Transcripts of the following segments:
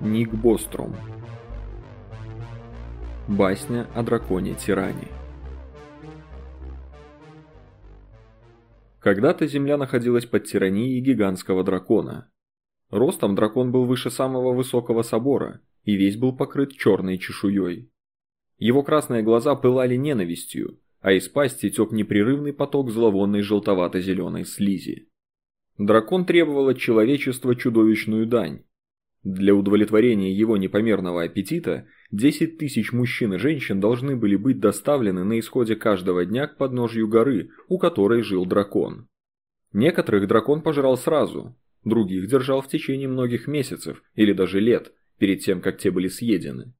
Ник Бостром. Басня о драконе-тиране. Когда-то Земля находилась под тиранией гигантского дракона. Ростом дракон был выше самого высокого собора и весь был покрыт черной чешуей. Его красные глаза пылали ненавистью, а из пасти тек непрерывный поток зловонной желтовато-зеленой слизи. Дракон требовал от человечества чудовищную дань, для удовлетворения его непомерного аппетита 10 тысяч мужчин и женщин должны были быть доставлены на исходе каждого дня к подножью горы, у которой жил дракон. Некоторых дракон пожрал сразу, других держал в течение многих месяцев или даже лет, перед тем, как те были съедены.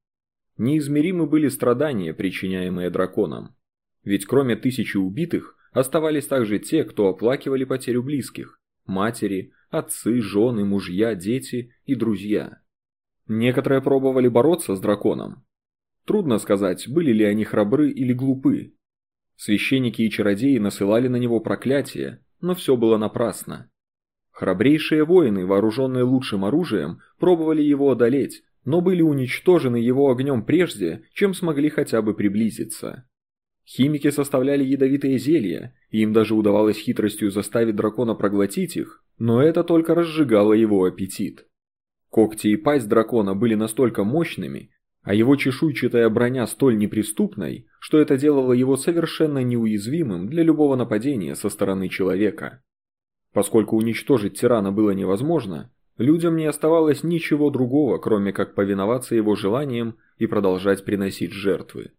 Неизмеримы были страдания, причиняемые драконом. Ведь кроме тысячи убитых, оставались также те, кто оплакивали потерю близких, матери, отцы, жены, мужья, дети и друзья. Некоторые пробовали бороться с драконом. Трудно сказать, были ли они храбры или глупы. Священники и чародеи насылали на него проклятия, но все было напрасно. Храбрейшие воины, вооруженные лучшим оружием, пробовали его одолеть, но были уничтожены его огнем прежде, чем смогли хотя бы приблизиться. Химики составляли ядовитые зелья, и им даже удавалось хитростью заставить дракона проглотить их, но это только разжигало его аппетит. Когти и пасть дракона были настолько мощными, а его чешуйчатая броня столь неприступной, что это делало его совершенно неуязвимым для любого нападения со стороны человека. Поскольку уничтожить тирана было невозможно, людям не оставалось ничего другого, кроме как повиноваться его желаниям и продолжать приносить жертвы.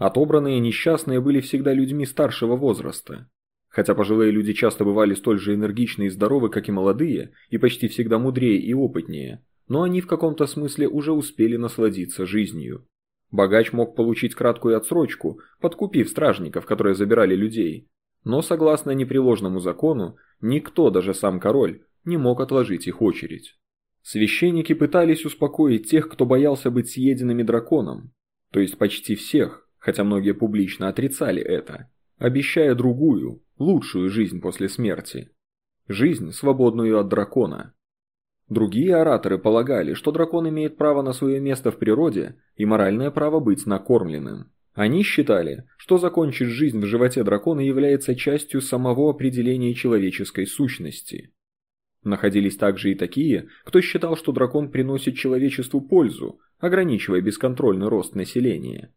Отобранные несчастные были всегда людьми старшего возраста. Хотя пожилые люди часто бывали столь же энергичны и здоровы, как и молодые, и почти всегда мудрее и опытнее, но они в каком-то смысле уже успели насладиться жизнью. Богач мог получить краткую отсрочку, подкупив стражников, которые забирали людей. Но согласно непреложному закону, никто, даже сам король, не мог отложить их очередь. Священники пытались успокоить тех, кто боялся быть съеденными драконом, то есть почти всех, хотя многие публично отрицали это, обещая другую, лучшую жизнь после смерти. Жизнь, свободную от дракона. Другие ораторы полагали, что дракон имеет право на свое место в природе и моральное право быть накормленным. Они считали, что закончить жизнь в животе дракона является частью самого определения человеческой сущности. Находились также и такие, кто считал, что дракон приносит человечеству пользу, ограничивая бесконтрольный рост населения.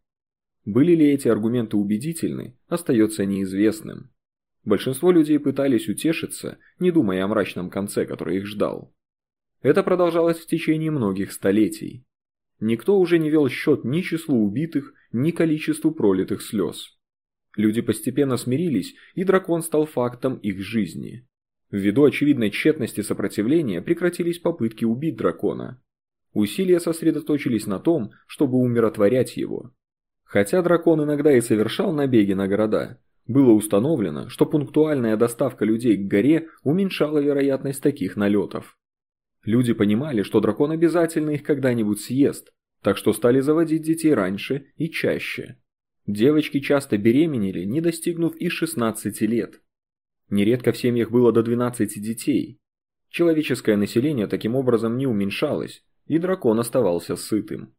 Были ли эти аргументы убедительны, остается неизвестным. Большинство людей пытались утешиться, не думая о мрачном конце, который их ждал. Это продолжалось в течение многих столетий. Никто уже не вел счет ни числу убитых, ни количеству пролитых слез. Люди постепенно смирились, и дракон стал фактом их жизни. Ввиду очевидной тщетности сопротивления прекратились попытки убить дракона. Усилия сосредоточились на том, чтобы умиротворять его. Хотя дракон иногда и совершал набеги на города, было установлено, что пунктуальная доставка людей к горе уменьшала вероятность таких налетов. Люди понимали, что дракон обязательно их когда-нибудь съест, так что стали заводить детей раньше и чаще. Девочки часто беременели, не достигнув и 16 лет. Нередко в семьях было до 12 детей. Человеческое население таким образом не уменьшалось, и дракон оставался сытым.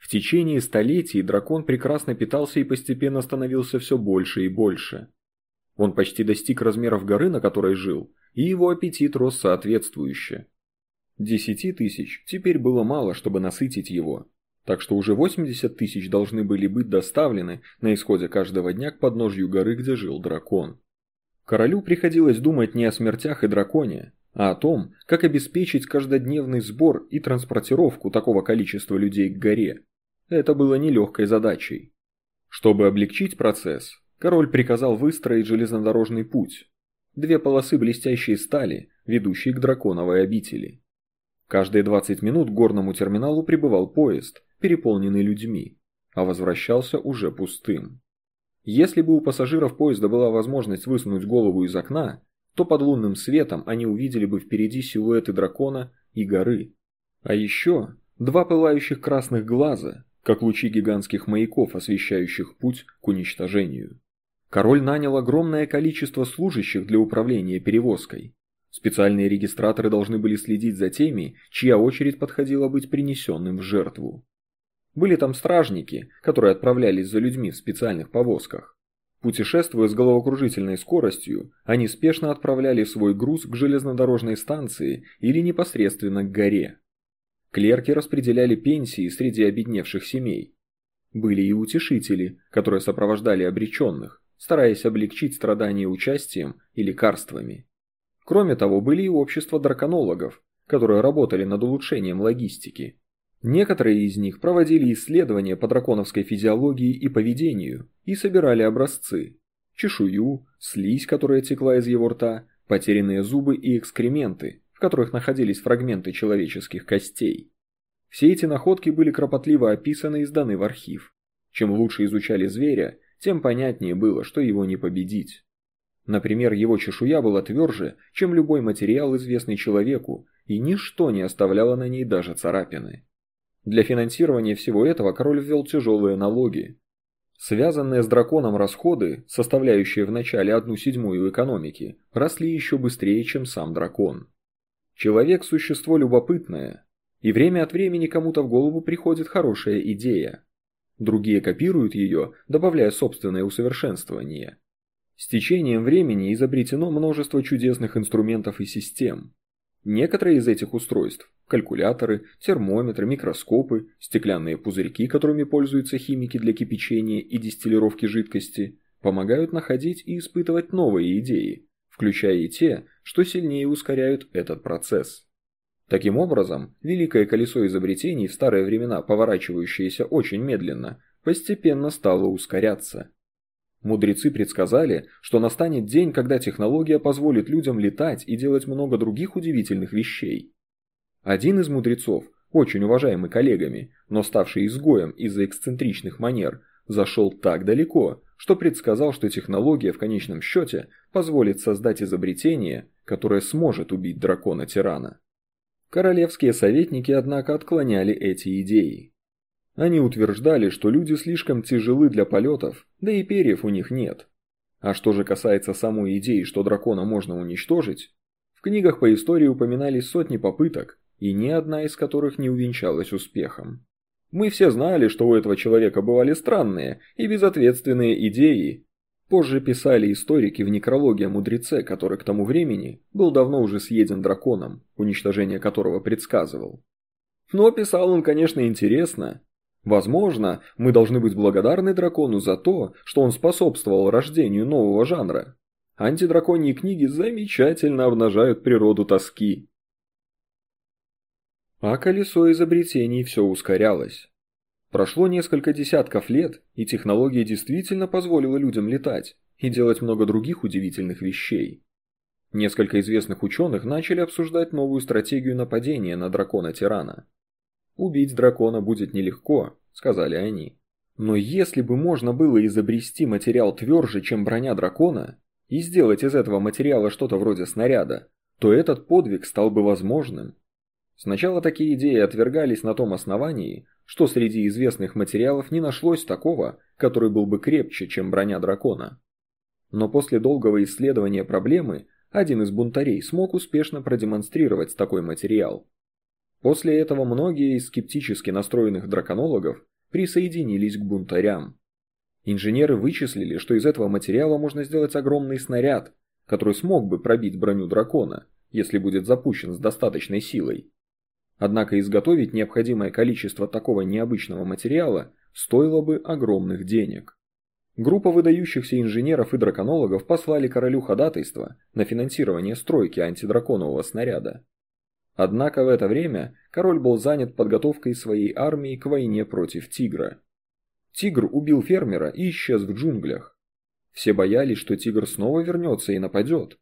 В течение столетий дракон прекрасно питался и постепенно становился все больше и больше. Он почти достиг размеров горы, на которой жил, и его аппетит рос соответствующе. Десяти тысяч теперь было мало, чтобы насытить его, так что уже 80 тысяч должны были быть доставлены на исходе каждого дня к подножью горы, где жил дракон. Королю приходилось думать не о смертях и драконе, а о том, как обеспечить каждодневный сбор и транспортировку такого количества людей к горе. Это было нелегкой задачей. Чтобы облегчить процесс, король приказал выстроить железнодорожный путь. Две полосы блестящей стали, ведущие к драконовой обители. Каждые 20 минут к горному терминалу прибывал поезд, переполненный людьми, а возвращался уже пустым. Если бы у пассажиров поезда была возможность высунуть голову из окна, то под лунным светом они увидели бы впереди силуэты дракона и горы. А еще два пылающих красных глаза, как лучи гигантских маяков, освещающих путь к уничтожению. Король нанял огромное количество служащих для управления перевозкой. Специальные регистраторы должны были следить за теми, чья очередь подходила быть принесенным в жертву. Были там стражники, которые отправлялись за людьми в специальных повозках. Путешествуя с головокружительной скоростью, они спешно отправляли свой груз к железнодорожной станции или непосредственно к горе. Клерки распределяли пенсии среди обедневших семей. Были и утешители, которые сопровождали обреченных, стараясь облегчить страдания участием и лекарствами. Кроме того, были и общества драконологов, которые работали над улучшением логистики. Некоторые из них проводили исследования по драконовской физиологии и поведению и собирали образцы. Чешую, слизь, которая текла из его рта, потерянные зубы и экскременты, в которых находились фрагменты человеческих костей. Все эти находки были кропотливо описаны и сданы в архив. Чем лучше изучали зверя, тем понятнее было, что его не победить. Например, его чешуя была тверже, чем любой материал, известный человеку, и ничто не оставляло на ней даже царапины. Для финансирования всего этого король ввел тяжелые налоги. Связанные с драконом расходы, составляющие в начале одну седьмую экономики, росли еще быстрее, чем сам дракон. Человек – существо любопытное, и время от времени кому-то в голову приходит хорошая идея. Другие копируют ее, добавляя собственное усовершенствование. С течением времени изобретено множество чудесных инструментов и систем. Некоторые из этих устройств – калькуляторы, термометры, микроскопы, стеклянные пузырьки, которыми пользуются химики для кипячения и дистиллировки жидкости – помогают находить и испытывать новые идеи, включая и те, что сильнее ускоряют этот процесс. Таким образом, великое колесо изобретений в старые времена, поворачивающееся очень медленно, постепенно стало ускоряться. Мудрецы предсказали, что настанет день, когда технология позволит людям летать и делать много других удивительных вещей. Один из мудрецов, очень уважаемый коллегами, но ставший изгоем из-за эксцентричных манер, зашел так далеко, что предсказал, что технология в конечном счете позволит создать изобретение, которое сможет убить дракона-тирана. Королевские советники, однако, отклоняли эти идеи. Они утверждали, что люди слишком тяжелы для полетов, да и перьев у них нет. А что же касается самой идеи, что дракона можно уничтожить, в книгах по истории упоминались сотни попыток, и ни одна из которых не увенчалась успехом. Мы все знали, что у этого человека бывали странные и безответственные идеи. Позже писали историки в некрологе о мудреце, который к тому времени был давно уже съеден драконом, уничтожение которого предсказывал. Но писал он, конечно, интересно, Возможно, мы должны быть благодарны дракону за то, что он способствовал рождению нового жанра. Антидраконьи книги замечательно обнажают природу тоски. А колесо изобретений все ускорялось. Прошло несколько десятков лет, и технология действительно позволила людям летать и делать много других удивительных вещей. Несколько известных ученых начали обсуждать новую стратегию нападения на дракона-тирана. Убить дракона будет нелегко, сказали они. Но если бы можно было изобрести материал тверже, чем броня дракона, и сделать из этого материала что-то вроде снаряда, то этот подвиг стал бы возможным. Сначала такие идеи отвергались на том основании, что среди известных материалов не нашлось такого, который был бы крепче, чем броня дракона. Но после долгого исследования проблемы, один из бунтарей смог успешно продемонстрировать такой материал. После этого многие из скептически настроенных драконологов присоединились к бунтарям. Инженеры вычислили, что из этого материала можно сделать огромный снаряд, который смог бы пробить броню дракона, если будет запущен с достаточной силой. Однако изготовить необходимое количество такого необычного материала стоило бы огромных денег. Группа выдающихся инженеров и драконологов послали королю ходатайство на финансирование стройки антидраконового снаряда. Однако в это время король был занят подготовкой своей армии к войне против тигра. Тигр убил фермера и исчез в джунглях. Все боялись, что тигр снова вернется и нападет.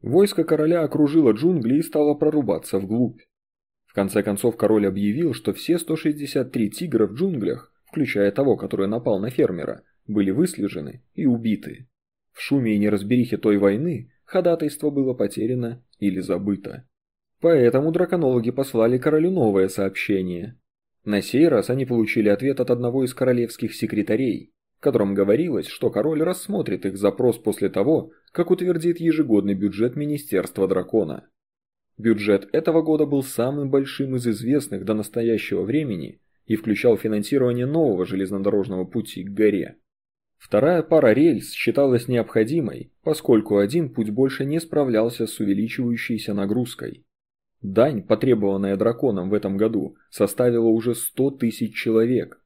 Войско короля окружило джунгли и стало прорубаться вглубь. В конце концов король объявил, что все 163 тигра в джунглях, включая того, который напал на фермера, были выслежены и убиты. В шуме и неразберихе той войны ходатайство было потеряно или забыто. Поэтому драконологи послали королю новое сообщение. На сей раз они получили ответ от одного из королевских секретарей, котором говорилось, что король рассмотрит их запрос после того, как утвердит ежегодный бюджет Министерства Дракона. Бюджет этого года был самым большим из известных до настоящего времени и включал финансирование нового железнодорожного пути к горе. Вторая пара рельс считалась необходимой, поскольку один путь больше не справлялся с увеличивающейся нагрузкой. Дань, потребованная драконом в этом году, составила уже 100 тысяч человек.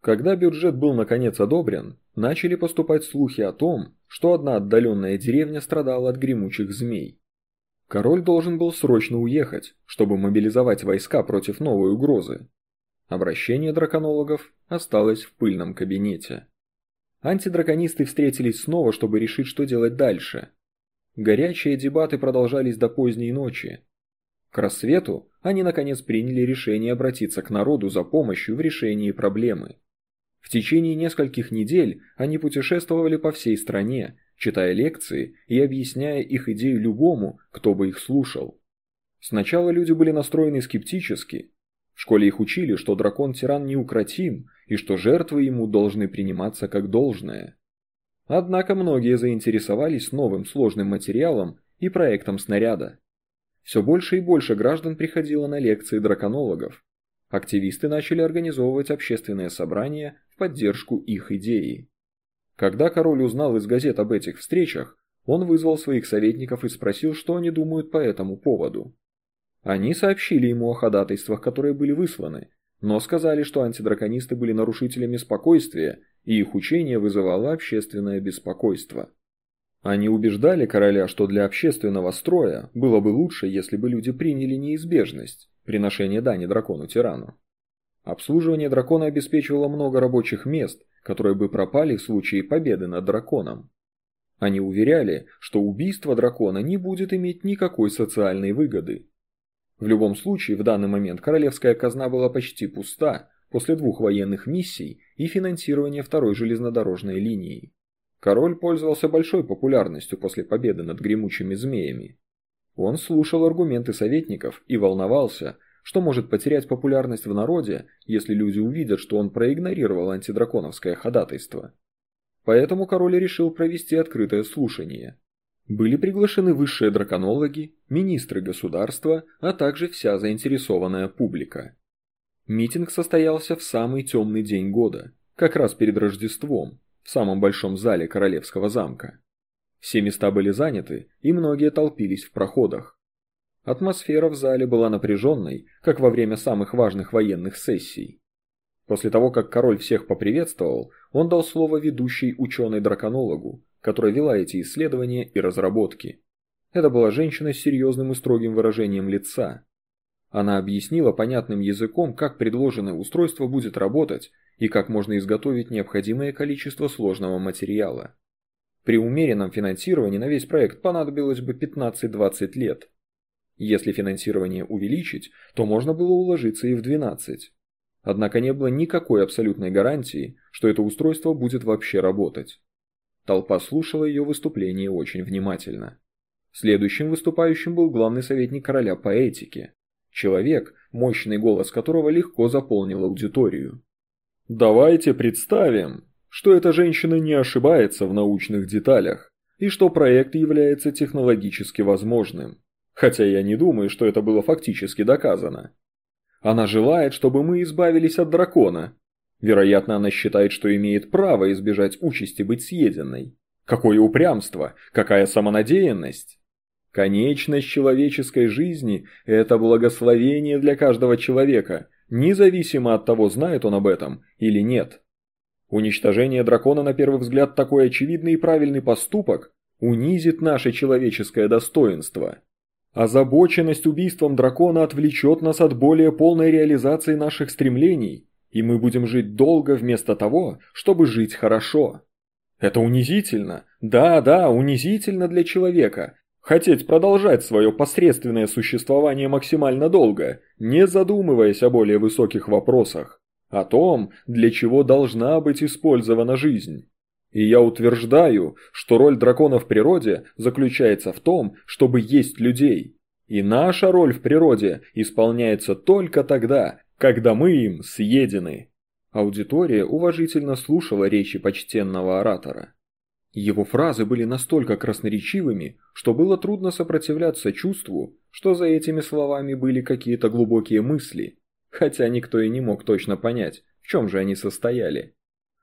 Когда бюджет был наконец одобрен, начали поступать слухи о том, что одна отдаленная деревня страдала от гремучих змей. Король должен был срочно уехать, чтобы мобилизовать войска против новой угрозы. Обращение драконологов осталось в пыльном кабинете. Антидраконисты встретились снова, чтобы решить, что делать дальше. Горячие дебаты продолжались до поздней ночи. К рассвету они наконец приняли решение обратиться к народу за помощью в решении проблемы. В течение нескольких недель они путешествовали по всей стране, читая лекции и объясняя их идею любому, кто бы их слушал. Сначала люди были настроены скептически, в школе их учили, что дракон-тиран неукротим и что жертвы ему должны приниматься как должное. Однако многие заинтересовались новым сложным материалом и проектом снаряда. Все больше и больше граждан приходило на лекции драконологов. Активисты начали организовывать общественные собрания в поддержку их идеи. Когда король узнал из газет об этих встречах, он вызвал своих советников и спросил, что они думают по этому поводу. Они сообщили ему о ходатайствах, которые были высланы, но сказали, что антидраконисты были нарушителями спокойствия, и их учение вызывало общественное беспокойство. Они убеждали короля, что для общественного строя было бы лучше, если бы люди приняли неизбежность приношения дани дракону-тирану. Обслуживание дракона обеспечивало много рабочих мест, которые бы пропали в случае победы над драконом. Они уверяли, что убийство дракона не будет иметь никакой социальной выгоды, в любом случае, в данный момент королевская казна была почти пуста после двух военных миссий и финансирования второй железнодорожной линии. Король пользовался большой популярностью после победы над гремучими змеями. Он слушал аргументы советников и волновался, что может потерять популярность в народе, если люди увидят, что он проигнорировал антидраконовское ходатайство. Поэтому король решил провести открытое слушание. Были приглашены высшие драконологи, министры государства, а также вся заинтересованная публика. Митинг состоялся в самый темный день года, как раз перед Рождеством, в самом большом зале Королевского замка. Все места были заняты, и многие толпились в проходах. Атмосфера в зале была напряженной, как во время самых важных военных сессий. После того, как король всех поприветствовал, он дал слово ведущей ученой-драконологу, которая вела эти исследования и разработки. Это была женщина с серьезным и строгим выражением лица. Она объяснила понятным языком, как предложенное устройство будет работать и как можно изготовить необходимое количество сложного материала. При умеренном финансировании на весь проект понадобилось бы 15-20 лет. Если финансирование увеличить, то можно было уложиться и в 12. Однако не было никакой абсолютной гарантии, что это устройство будет вообще работать. Толпа слушала ее выступление очень внимательно. Следующим выступающим был главный советник короля по этике. Человек, мощный голос которого легко заполнил аудиторию. «Давайте представим, что эта женщина не ошибается в научных деталях, и что проект является технологически возможным. Хотя я не думаю, что это было фактически доказано. Она желает, чтобы мы избавились от дракона, Вероятно, она считает, что имеет право избежать участи быть съеденной. Какое упрямство, какая самонадеянность! Конечность человеческой жизни – это благословение для каждого человека, независимо от того, знает он об этом или нет. Уничтожение дракона на первый взгляд такой очевидный и правильный поступок унизит наше человеческое достоинство. Озабоченность убийством дракона отвлечет нас от более полной реализации наших стремлений – и мы будем жить долго вместо того, чтобы жить хорошо. Это унизительно. Да, да, унизительно для человека. Хотеть продолжать свое посредственное существование максимально долго, не задумываясь о более высоких вопросах. О том, для чего должна быть использована жизнь. И я утверждаю, что роль дракона в природе заключается в том, чтобы есть людей. И наша роль в природе исполняется только тогда, когда мы им съедены. Аудитория уважительно слушала речи почтенного оратора. Его фразы были настолько красноречивыми, что было трудно сопротивляться чувству, что за этими словами были какие-то глубокие мысли, хотя никто и не мог точно понять, в чем же они состояли.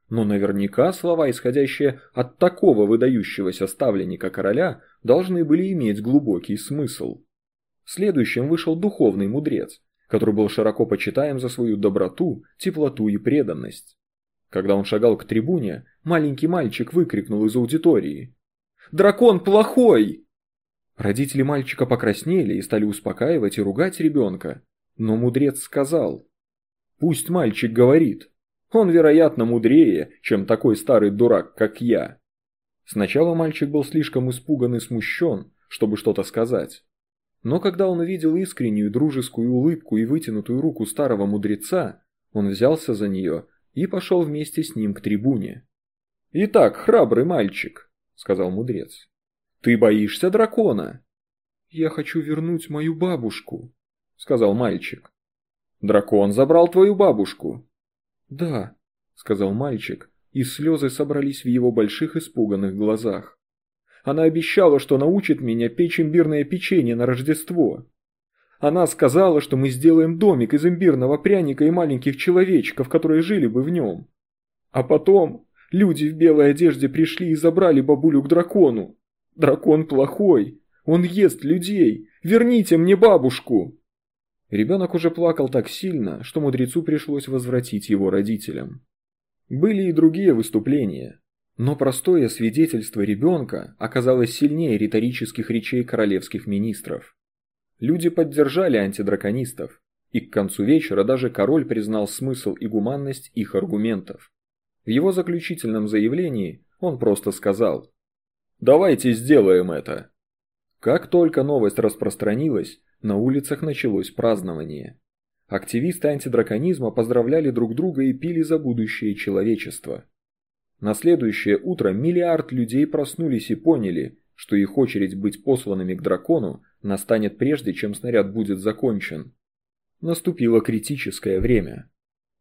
Но наверняка слова, исходящие от такого выдающегося ставленника короля, должны были иметь глубокий смысл. Следующим вышел духовный мудрец, который был широко почитаем за свою доброту, теплоту и преданность. Когда он шагал к трибуне, маленький мальчик выкрикнул из аудитории. «Дракон плохой!» Родители мальчика покраснели и стали успокаивать и ругать ребенка. Но мудрец сказал. «Пусть мальчик говорит. Он, вероятно, мудрее, чем такой старый дурак, как я». Сначала мальчик был слишком испуган и смущен, чтобы что-то сказать. Но когда он увидел искреннюю дружескую улыбку и вытянутую руку старого мудреца, он взялся за нее и пошел вместе с ним к трибуне. «Итак, храбрый мальчик», — сказал мудрец, — «ты боишься дракона?» «Я хочу вернуть мою бабушку», — сказал мальчик. «Дракон забрал твою бабушку?» «Да», — сказал мальчик, и слезы собрались в его больших испуганных глазах. «Она обещала, что научит меня печь имбирное печенье на Рождество. Она сказала, что мы сделаем домик из имбирного пряника и маленьких человечков, которые жили бы в нем. А потом люди в белой одежде пришли и забрали бабулю к дракону. Дракон плохой, он ест людей, верните мне бабушку!» Ребенок уже плакал так сильно, что мудрецу пришлось возвратить его родителям. Были и другие выступления, но простое свидетельство ребенка оказалось сильнее риторических речей королевских министров. Люди поддержали антидраконистов, и к концу вечера даже король признал смысл и гуманность их аргументов. В его заключительном заявлении он просто сказал «Давайте сделаем это». Как только новость распространилась, на улицах началось празднование. Активисты антидраконизма поздравляли друг друга и пили за будущее человечества. На следующее утро миллиард людей проснулись и поняли, что их очередь быть посланными к дракону настанет прежде, чем снаряд будет закончен. Наступило критическое время.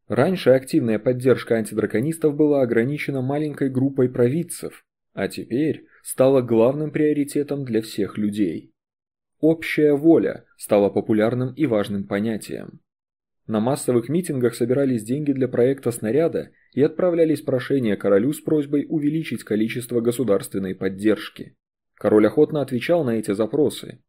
Раньше активная поддержка антидраконистов была ограничена маленькой группой провидцев, а теперь стала главным приоритетом для всех людей. Общая воля стала популярным и важным понятием. На массовых митингах собирались деньги для проекта снаряда и отправлялись прошения королю с просьбой увеличить количество государственной поддержки. Король охотно отвечал на эти запросы.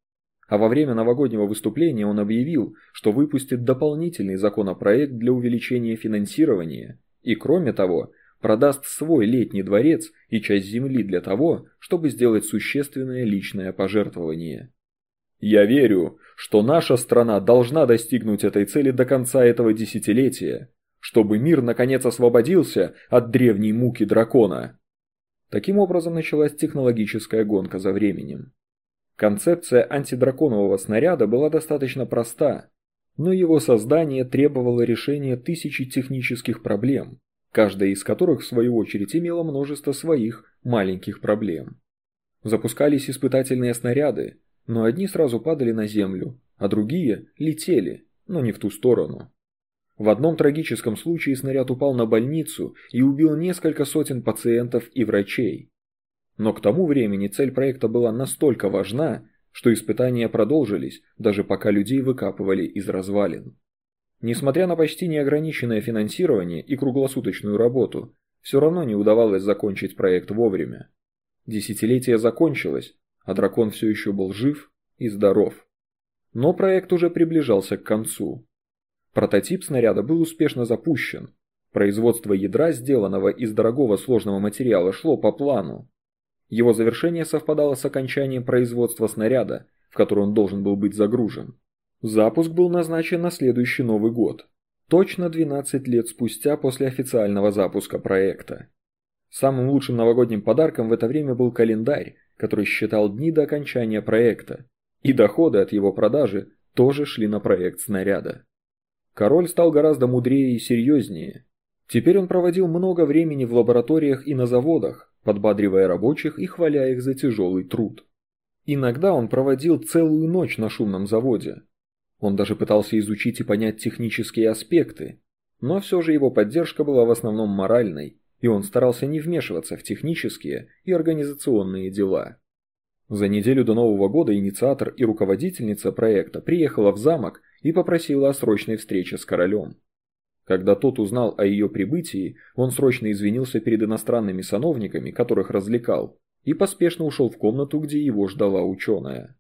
А во время новогоднего выступления он объявил, что выпустит дополнительный законопроект для увеличения финансирования и, кроме того, продаст свой летний дворец и часть земли для того, чтобы сделать существенное личное пожертвование. Я верю, что наша страна должна достигнуть этой цели до конца этого десятилетия, чтобы мир наконец освободился от древней муки дракона. Таким образом началась технологическая гонка за временем. Концепция антидраконового снаряда была достаточно проста, но его создание требовало решения тысячи технических проблем, каждая из которых в свою очередь имела множество своих маленьких проблем. Запускались испытательные снаряды, но одни сразу падали на землю, а другие летели, но не в ту сторону. В одном трагическом случае снаряд упал на больницу и убил несколько сотен пациентов и врачей. Но к тому времени цель проекта была настолько важна, что испытания продолжились, даже пока людей выкапывали из развалин. Несмотря на почти неограниченное финансирование и круглосуточную работу, все равно не удавалось закончить проект вовремя. Десятилетие закончилось, а дракон все еще был жив и здоров. Но проект уже приближался к концу. Прототип снаряда был успешно запущен. Производство ядра, сделанного из дорогого сложного материала, шло по плану. Его завершение совпадало с окончанием производства снаряда, в который он должен был быть загружен. Запуск был назначен на следующий Новый год, точно 12 лет спустя после официального запуска проекта. Самым лучшим новогодним подарком в это время был календарь, который считал дни до окончания проекта, и доходы от его продажи тоже шли на проект снаряда. Король стал гораздо мудрее и серьезнее. Теперь он проводил много времени в лабораториях и на заводах, подбадривая рабочих и хваля их за тяжелый труд. Иногда он проводил целую ночь на шумном заводе. Он даже пытался изучить и понять технические аспекты, Но все же его поддержка была в основном моральной, и он старался не вмешиваться в технические и организационные дела. За неделю до Нового года инициатор и руководительница проекта приехала в замок и попросила о срочной встрече с королем. Когда тот узнал о ее прибытии, он срочно извинился перед иностранными сановниками, которых развлекал, и поспешно ушел в комнату, где его ждала ученая.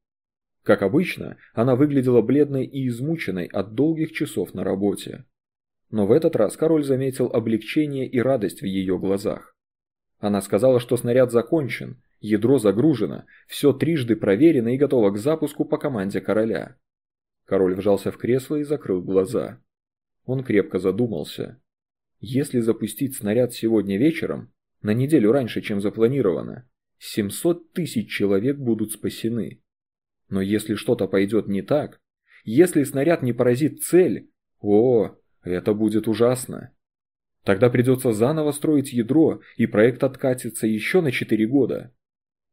Как обычно, она выглядела бледной и измученной от долгих часов на работе. Но в этот раз король заметил облегчение и радость в ее глазах. Она сказала, что снаряд закончен, ядро загружено, все трижды проверено и готово к запуску по команде короля. Король вжался в кресло и закрыл глаза. Он крепко задумался. Если запустить снаряд сегодня вечером, на неделю раньше, чем запланировано, 700 тысяч человек будут спасены. Но если что-то пойдет не так, если снаряд не поразит цель, о, это будет ужасно. Тогда придется заново строить ядро, и проект откатится еще на 4 года.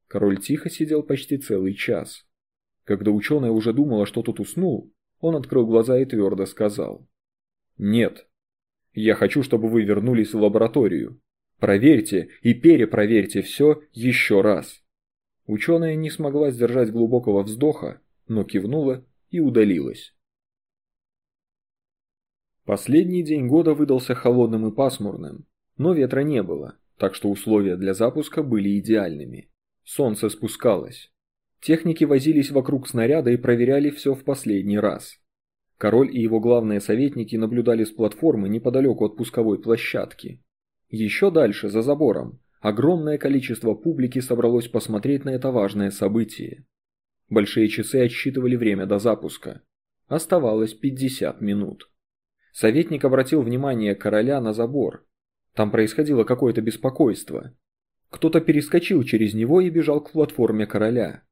Король тихо сидел почти целый час. Когда ученая уже думала, что тот уснул, он открыл глаза и твердо сказал. «Нет. Я хочу, чтобы вы вернулись в лабораторию. Проверьте и перепроверьте все еще раз». Ученая не смогла сдержать глубокого вздоха, но кивнула и удалилась. Последний день года выдался холодным и пасмурным, но ветра не было, так что условия для запуска были идеальными. Солнце спускалось. Техники возились вокруг снаряда и проверяли все в последний раз. Король и его главные советники наблюдали с платформы неподалеку от пусковой площадки. Еще дальше, за забором, огромное количество публики собралось посмотреть на это важное событие. Большие часы отсчитывали время до запуска. Оставалось 50 минут. Советник обратил внимание короля на забор. Там происходило какое-то беспокойство. Кто-то перескочил через него и бежал к платформе короля.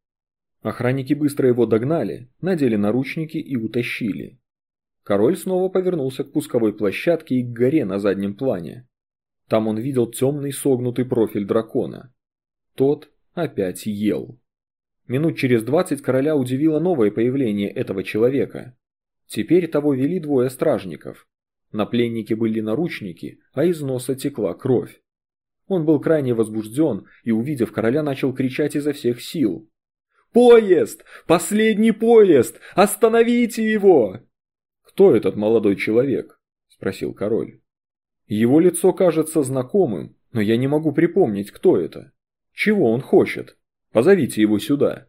Охранники быстро его догнали, надели наручники и утащили. Король снова повернулся к пусковой площадке и к горе на заднем плане. Там он видел темный согнутый профиль дракона. Тот опять ел. Минут через двадцать короля удивило новое появление этого человека. Теперь того вели двое стражников. На пленнике были наручники, а из носа текла кровь. Он был крайне возбужден и, увидев короля, начал кричать изо всех сил. «Поезд! Последний поезд! Остановите его!» «Кто этот молодой человек?» – спросил король. «Его лицо кажется знакомым, но я не могу припомнить, кто это. Чего он хочет? Позовите его сюда».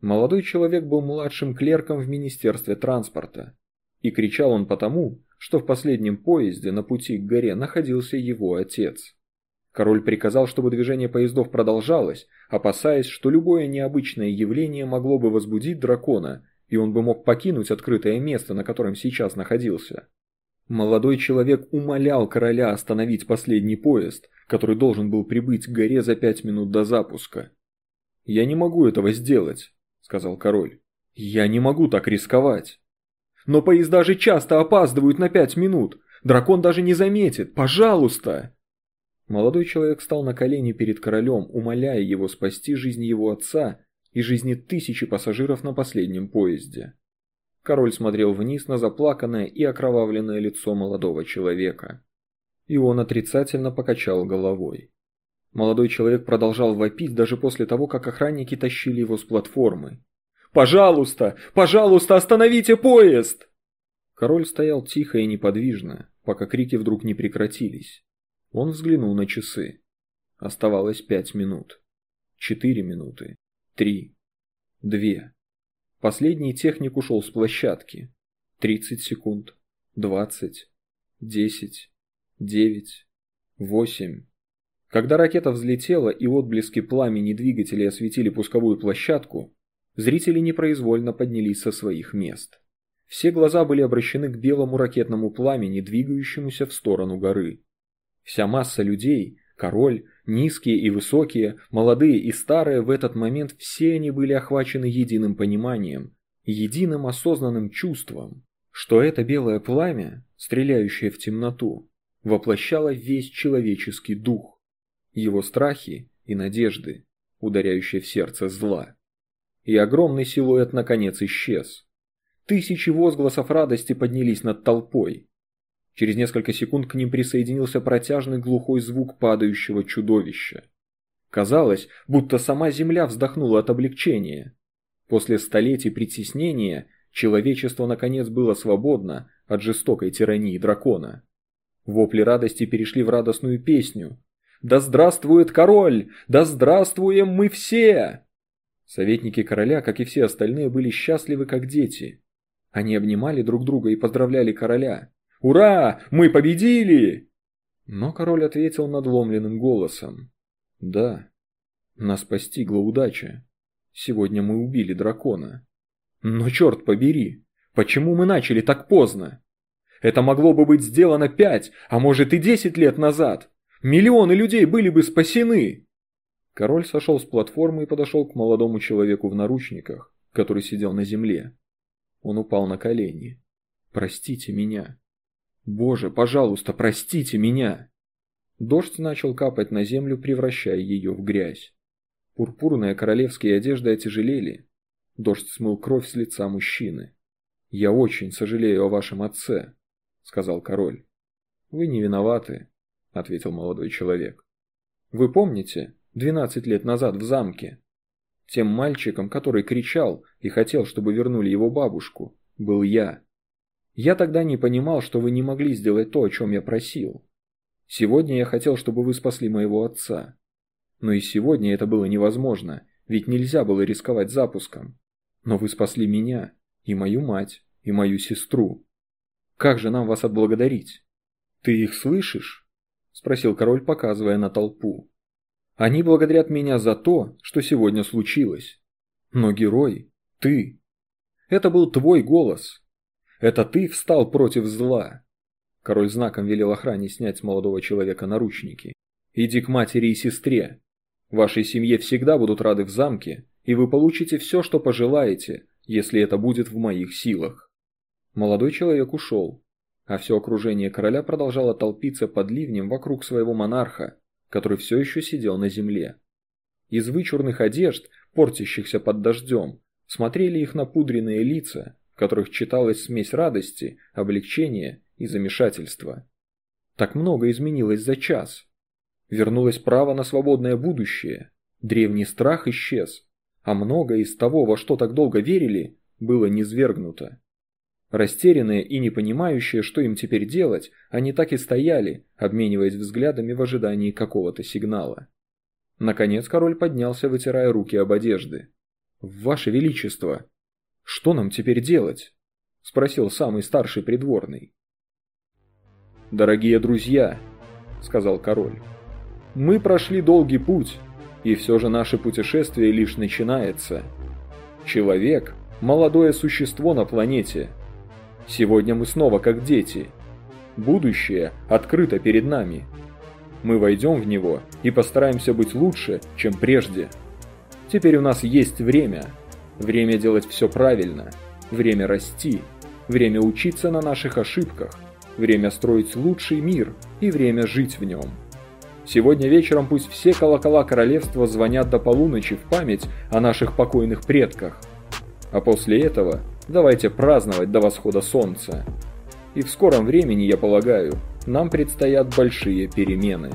Молодой человек был младшим клерком в Министерстве транспорта. И кричал он потому, что в последнем поезде на пути к горе находился его отец. Король приказал, чтобы движение поездов продолжалось, опасаясь, что любое необычное явление могло бы возбудить дракона, и он бы мог покинуть открытое место, на котором сейчас находился. Молодой человек умолял короля остановить последний поезд, который должен был прибыть к горе за пять минут до запуска. «Я не могу этого сделать», сказал король. «Я не могу так рисковать». «Но поезда же часто опаздывают на пять минут. Дракон даже не заметит. Пожалуйста!» Молодой человек встал на колени перед королем, умоляя его спасти жизнь его отца и жизни тысячи пассажиров на последнем поезде. Король смотрел вниз на заплаканное и окровавленное лицо молодого человека. И он отрицательно покачал головой. Молодой человек продолжал вопить даже после того, как охранники тащили его с платформы. «Пожалуйста! Пожалуйста, остановите поезд!» Король стоял тихо и неподвижно, пока крики вдруг не прекратились. Он взглянул на часы. Оставалось пять минут. Четыре минуты. Три. Две. Последний техник ушел с площадки. Тридцать секунд. Двадцать. Десять. Девять. Восемь. Когда ракета взлетела и отблески пламени двигателей осветили пусковую площадку, зрители непроизвольно поднялись со своих мест. Все глаза были обращены к белому ракетному пламени, двигающемуся в сторону горы. Вся масса людей, король, низкие и высокие, молодые и старые, в этот момент все они были охвачены единым пониманием, единым осознанным чувством, что это белое пламя, стреляющее в темноту, воплощало весь человеческий дух его страхи и надежды, ударяющие в сердце зла. И огромный силуэт наконец исчез. Тысячи возгласов радости поднялись над толпой. Через несколько секунд к ним присоединился протяжный глухой звук падающего чудовища. Казалось, будто сама земля вздохнула от облегчения. После столетий притеснения человечество наконец было свободно от жестокой тирании дракона. Вопли радости перешли в радостную песню. «Да здравствует король! Да здравствуем мы все!» Советники короля, как и все остальные, были счастливы, как дети. Они обнимали друг друга и поздравляли короля. «Ура! Мы победили!» Но король ответил надломленным голосом. «Да, нас постигла удача. Сегодня мы убили дракона. Но черт побери, почему мы начали так поздно? Это могло бы быть сделано пять, а может и десять лет назад. Миллионы людей были бы спасены!» Король сошел с платформы и подошел к молодому человеку в наручниках, который сидел на земле. Он упал на колени. «Простите меня. Боже, пожалуйста, простите меня!» Дождь начал капать на землю, превращая ее в грязь. Пурпурные королевские одежды отяжелели. Дождь смыл кровь с лица мужчины. «Я очень сожалею о вашем отце», — сказал король. «Вы не виноваты», — ответил молодой человек. «Вы помните, двенадцать лет назад в замке? Тем мальчиком, который кричал и хотел, чтобы вернули его бабушку, был я. Я тогда не понимал, что вы не могли сделать то, о чем я просил. Сегодня я хотел, чтобы вы спасли моего отца. Но и сегодня это было невозможно, ведь нельзя было рисковать запуском. Но вы спасли меня, и мою мать, и мою сестру. Как же нам вас отблагодарить? Ты их слышишь? Спросил король, показывая на толпу. Они благодарят меня за то, что сегодня случилось. Но герой – ты. Это был твой голос. Это ты встал против зла. Король знаком велел охране снять с молодого человека наручники. Иди к матери и сестре. Вашей семье всегда будут рады в замке, и вы получите все, что пожелаете, если это будет в моих силах. Молодой человек ушел, а все окружение короля продолжало толпиться под ливнем вокруг своего монарха, который все еще сидел на земле. Из вычурных одежд, портящихся под дождем, смотрели их напудренные лица, которых читалась смесь радости, облегчения и замешательства. Так много изменилось за час. Вернулось право на свободное будущее, древний страх исчез, а многое из того, во что так долго верили, было низвергнуто. Растерянные и не понимающие, что им теперь делать, они так и стояли, обмениваясь взглядами в ожидании какого-то сигнала. Наконец король поднялся, вытирая руки об одежды. «Ваше Величество, что нам теперь делать?» – спросил самый старший придворный. «Дорогие друзья», – сказал король, – «мы прошли долгий путь, и все же наше путешествие лишь начинается. Человек – молодое существо на планете – Сегодня мы снова как дети. Будущее открыто перед нами. Мы войдем в него и постараемся быть лучше, чем прежде. Теперь у нас есть время. Время делать все правильно. Время расти. Время учиться на наших ошибках. Время строить лучший мир и время жить в нем. Сегодня вечером пусть все колокола королевства звонят до полуночи в память о наших покойных предках. А после этого Давайте праздновать до восхода солнца. И в скором времени, я полагаю, нам предстоят большие перемены.